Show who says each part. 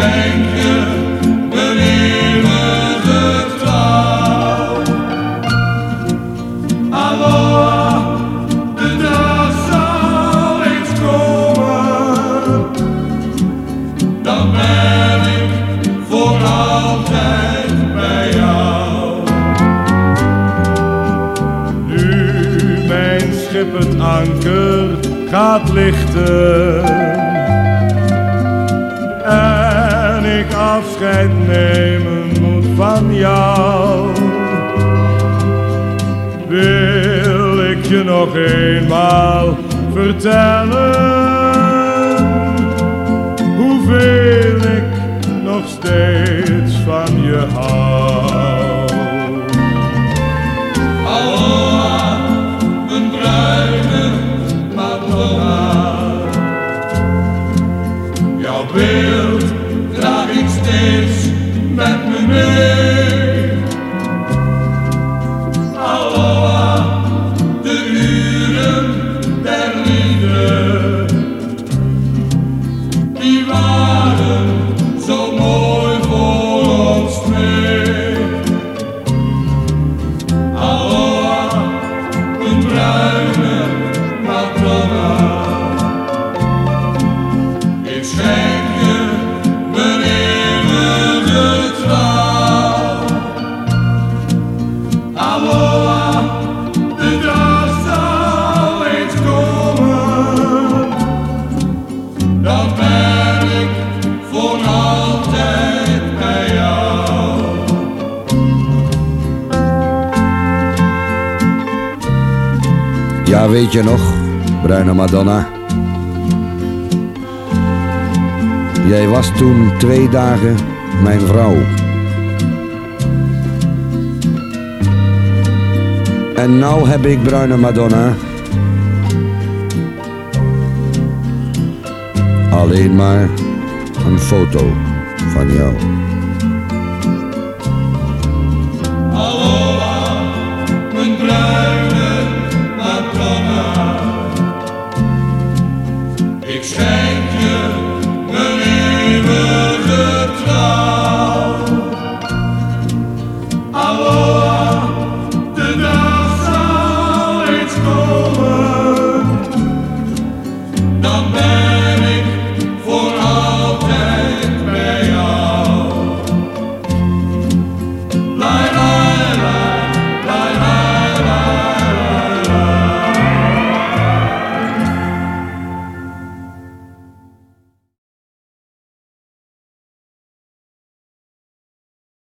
Speaker 1: schenk je mijn eeuwige trouw. Aloha, de dag zal eens komen. Dan ben ik voor altijd bij jou.
Speaker 2: Nu mijn schip het anker gaat lichten afscheid nemen moet van jou, wil ik je nog eenmaal vertellen hoeveel ik nog steeds van je hou.
Speaker 1: Bruine Madonna.
Speaker 3: Ja, weet je nog, bruine Madonna? Jij was toen twee dagen mijn vrouw. En nou heb ik, bruine Madonna, alleen maar een foto van jou.